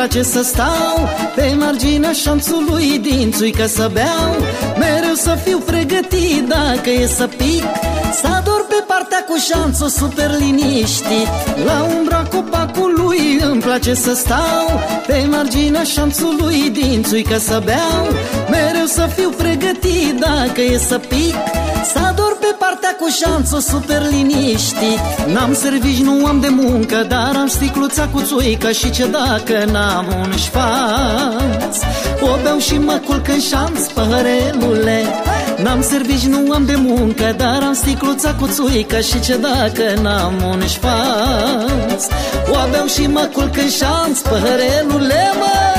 place să stau Pe marginea șanțului din țuică să beau. Mereu să fiu pregătit dacă e să pic Să ador pe partea cu șanțul super liniștit. La umbra copacului îmi place să stau Pe marginea șanțului din țuică să beau. Mereu să fiu pregătit dacă e să pic Să ador pe partea cu șanțul super liniștit. N-am servici, nu am de muncă Dar am sticluța cu țuică Și ce dacă n-am un șfanț O beau și mă culc în șanț, păhărelule. N-am servici, nu am de muncă Dar am sticluța cu țuică Și ce dacă n-am un șfanț O beau și mă culc în șanț, păhărelule, mă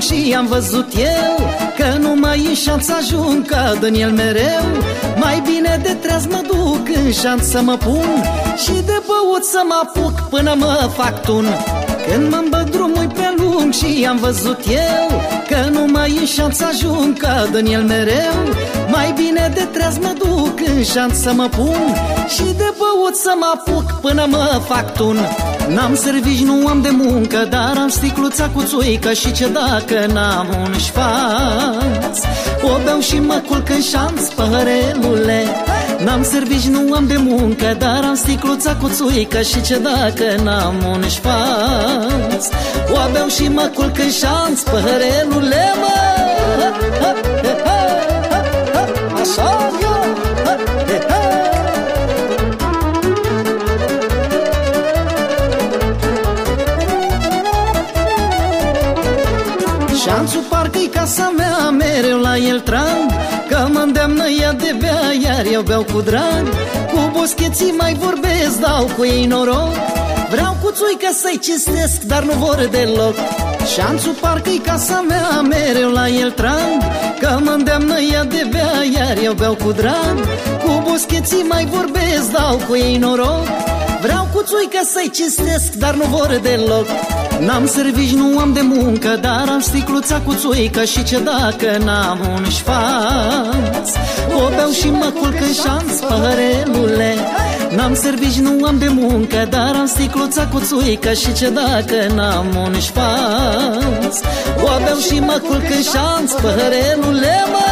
și am văzut eu Că nu mai în șanț ajung ca Daniel mereu. Mai bine de treaz mă duc în șanț să mă pun Și de băut să mă apuc până mă fac tun. Când mă drumul pe lung și am văzut eu Că nu mai în șanț ajung ca Daniel mereu. Mai bine de treaz mă duc în șanț să mă pun Și de băut să mă apuc până mă fac tun N-am servici, nu am de muncă Dar am sticluța cu țuică Și ce dacă n-am un șfanț O beau și mă culc în șanț, păhărelule. N-am servici, nu am de muncă Dar am sticluța cu țuică Și ce dacă n-am un șfanț O beau și mă culc în șanț, păhărelule, mă Șanțul parcă-i casa mea, mereu la el trag. Că mă îndeamnă ea de bea, iar eu beau cu drag. Cu boscheții mai vorbesc, dau cu ei noroc. Vreau cu țuică să-i cistesc, dar nu vor deloc. Șanțul parcă-i casa mea, mereu la el trag. Că mă îndeamnă ea de bea, iar eu beau cu drag. Cu boscheții mai vorbesc, dau cu ei noroc. Vreau cu țuică să-i cistesc, dar nu vor deloc N-am servici, nu am de muncă Dar am sticluța cu țuică Și ce dacă n-am un șfanț O beau și mă culc în șanț, păhărelule. N-am servici, nu am de muncă Dar am sticluța cu țuică Și ce dacă n-am un șfanț O beau și mă culc în șanț, păhărelule, mă